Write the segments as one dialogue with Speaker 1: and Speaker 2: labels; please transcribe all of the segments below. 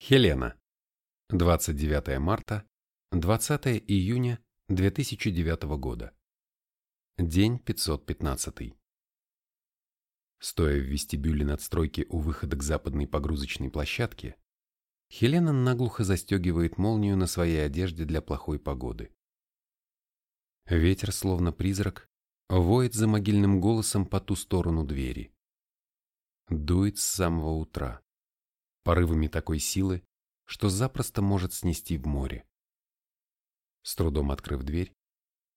Speaker 1: Хелена. 29 марта, 20 июня 2009 года. День 515. Стоя в вестибюле надстройки у выхода к западной погрузочной площадке, Хелена наглухо застегивает молнию на своей одежде для плохой погоды. Ветер, словно призрак, воет за могильным голосом по ту сторону двери. Дует с самого утра порывами такой силы, что запросто может снести в море. С трудом открыв дверь,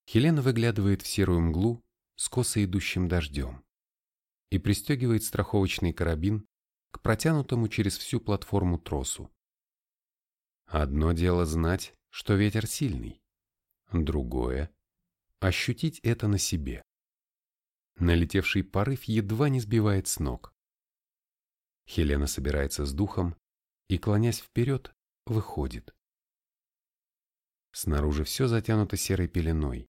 Speaker 1: Хелена выглядывает в серую мглу с косо идущим дождем и пристегивает страховочный карабин к протянутому через всю платформу тросу. Одно дело знать, что ветер сильный, другое – ощутить это на себе. Налетевший порыв едва не сбивает с ног. Хелена собирается с духом и, клонясь вперед, выходит. Снаружи все затянуто серой пеленой,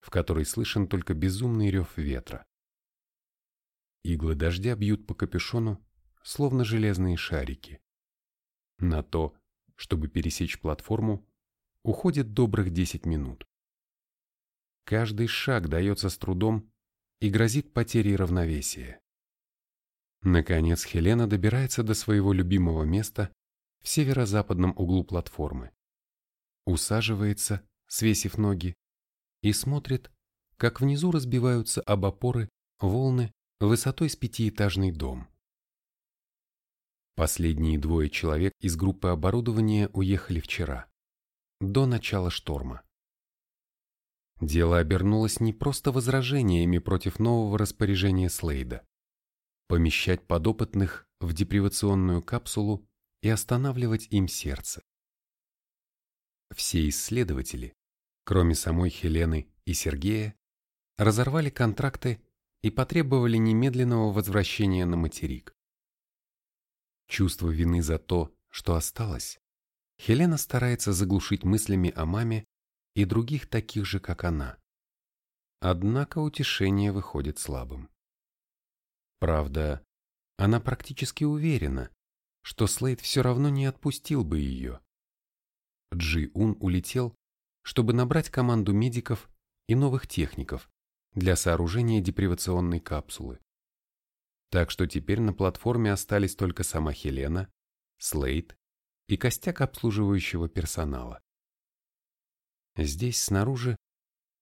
Speaker 1: в которой слышен только безумный рев ветра. Иглы дождя бьют по капюшону, словно железные шарики. На то, чтобы пересечь платформу, уходит добрых 10 минут. Каждый шаг дается с трудом и грозит потерей равновесия. Наконец Хелена добирается до своего любимого места в северо-западном углу платформы. Усаживается, свесив ноги, и смотрит, как внизу разбиваются об опоры волны высотой с пятиэтажный дом. Последние двое человек из группы оборудования уехали вчера, до начала шторма. Дело обернулось не просто возражениями против нового распоряжения Слейда помещать подопытных в депривационную капсулу и останавливать им сердце. Все исследователи, кроме самой Хелены и Сергея, разорвали контракты и потребовали немедленного возвращения на материк. Чувство вины за то, что осталось, Хелена старается заглушить мыслями о маме и других таких же, как она. Однако утешение выходит слабым. Правда, она практически уверена, что Слейд все равно не отпустил бы ее. Джи Ун улетел, чтобы набрать команду медиков и новых техников для сооружения депривационной капсулы. Так что теперь на платформе остались только сама Хелена, Слейд и костяк обслуживающего персонала. Здесь, снаружи,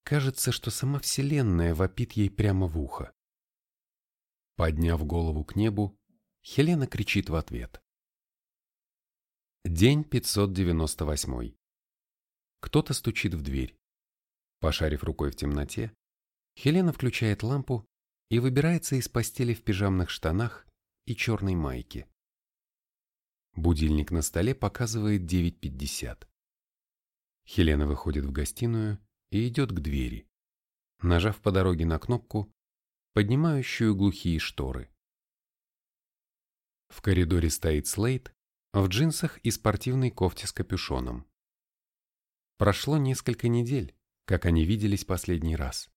Speaker 1: кажется, что сама Вселенная вопит ей прямо в ухо. Подняв голову к небу, Хелена кричит в ответ. День 598. Кто-то стучит в дверь. Пошарив рукой в темноте, Хелена включает лампу и выбирается из постели в пижамных штанах и черной майке. Будильник на столе показывает 9.50. Хелена выходит в гостиную и идет к двери. Нажав по дороге на кнопку, поднимающую глухие шторы. В коридоре стоит Слейд в джинсах и спортивной кофте с капюшоном. Прошло несколько недель, как они виделись последний раз.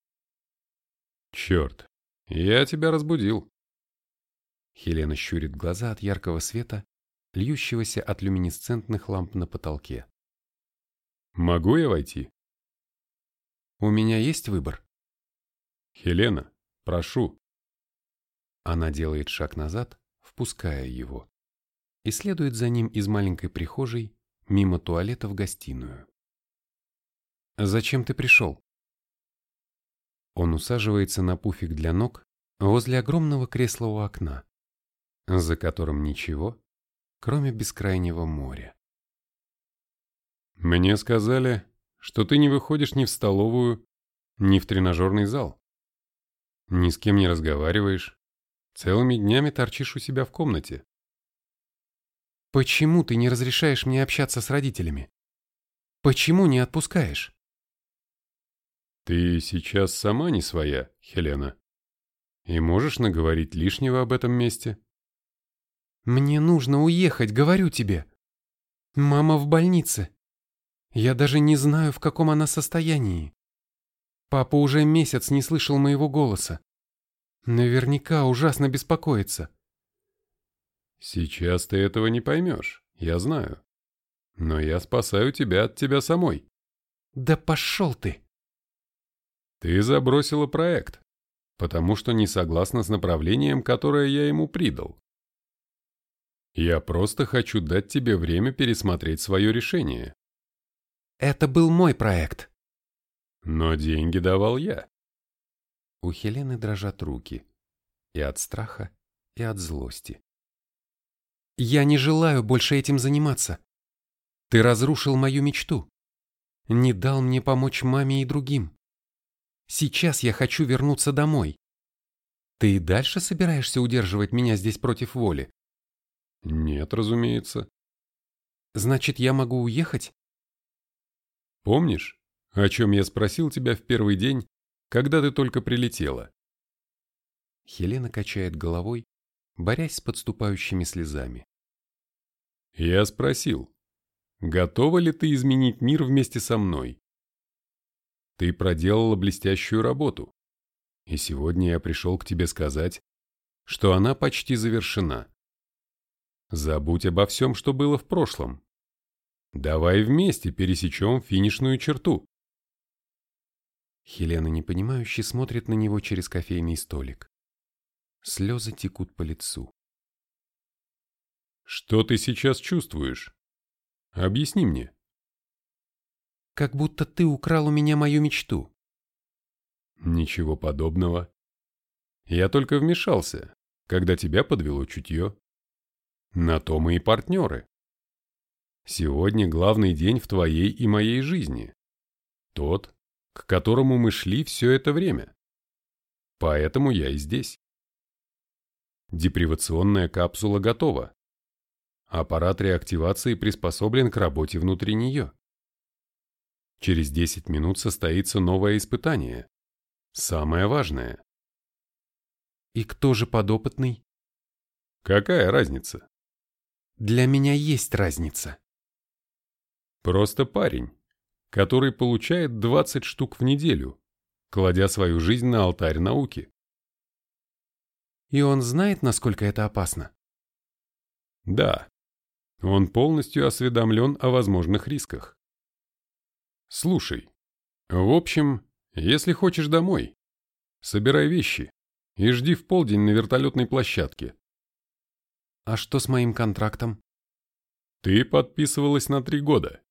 Speaker 2: «Черт, я тебя разбудил!»
Speaker 1: Хелена щурит глаза от яркого света, льющегося от люминесцентных ламп на потолке.
Speaker 2: «Могу я войти?»
Speaker 1: «У меня есть выбор?»
Speaker 2: «Хелена, Прошу.
Speaker 1: Она делает шаг назад, впуская его, и следует за ним из маленькой прихожей мимо туалета в гостиную. «Зачем ты пришел?» Он усаживается на пуфик для ног возле огромного кресла у окна, за которым ничего, кроме бескрайнего моря.
Speaker 2: «Мне сказали, что ты не выходишь ни в столовую, ни в тренажерный зал. Ни с кем не разговариваешь. Целыми днями торчишь у себя в комнате.
Speaker 1: Почему ты не разрешаешь мне общаться с родителями? Почему не отпускаешь?
Speaker 2: Ты сейчас сама не своя, Хелена. И можешь наговорить лишнего об этом месте.
Speaker 1: Мне нужно уехать, говорю тебе. Мама в больнице. Я даже не знаю, в каком она состоянии. Папа уже месяц не слышал моего голоса. Наверняка ужасно беспокоится.
Speaker 2: Сейчас ты этого не поймешь, я знаю. Но я спасаю тебя от тебя самой.
Speaker 1: Да пошел ты!
Speaker 2: Ты забросила проект, потому что не согласна с направлением, которое я ему придал. Я просто хочу дать тебе время пересмотреть свое решение.
Speaker 1: Это был мой проект.
Speaker 2: Но деньги давал я.
Speaker 1: У Хелены дрожат руки. И от страха, и от злости. Я не желаю больше этим заниматься. Ты разрушил мою мечту. Не дал мне помочь маме и другим. Сейчас я хочу вернуться домой. Ты и дальше собираешься удерживать меня здесь против воли?
Speaker 2: Нет, разумеется.
Speaker 1: Значит, я могу уехать?
Speaker 2: Помнишь, о чем я спросил тебя в первый день, когда ты только прилетела?
Speaker 1: Хелена качает головой, борясь с подступающими слезами.
Speaker 2: Я спросил, готова ли ты изменить мир вместе со мной? Ты проделала блестящую работу, и сегодня я пришел к тебе сказать, что она почти завершена. Забудь обо всем, что было в прошлом. Давай вместе пересечем финишную черту.
Speaker 1: Хелена непонимающе смотрит на него через кофейный столик. Слезы текут по лицу.
Speaker 2: Что ты сейчас чувствуешь? Объясни мне.
Speaker 1: Как будто ты украл у меня мою мечту.
Speaker 2: Ничего подобного. Я только вмешался, когда тебя подвело чутье. На то мы и партнеры. Сегодня главный день в твоей и моей жизни. Тот, к которому мы шли все это время. Поэтому я и здесь. Депривационная капсула готова. Аппарат реактивации приспособлен к работе внутри нее. Через 10 минут состоится новое испытание. Самое важное.
Speaker 1: И кто же подопытный?
Speaker 2: Какая разница?
Speaker 1: Для меня есть разница.
Speaker 2: Просто парень, который получает 20 штук в неделю, кладя свою жизнь на алтарь науки.
Speaker 1: И он знает, насколько это опасно?
Speaker 2: Да. Он полностью осведомлен о возможных рисках. Слушай, в общем, если хочешь домой, собирай вещи и жди в полдень на вертолетной площадке.
Speaker 1: А что с моим контрактом?
Speaker 2: Ты подписывалась на три года.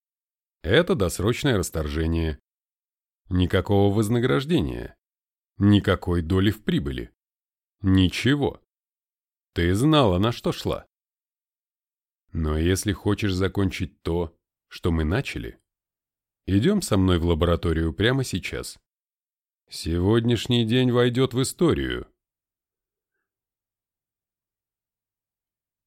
Speaker 2: Это досрочное расторжение. Никакого вознаграждения. Никакой доли в прибыли. Ничего. Ты знала, на что шла. Но если хочешь закончить то, что мы начали, идем со мной в лабораторию прямо сейчас. Сегодняшний день войдет в историю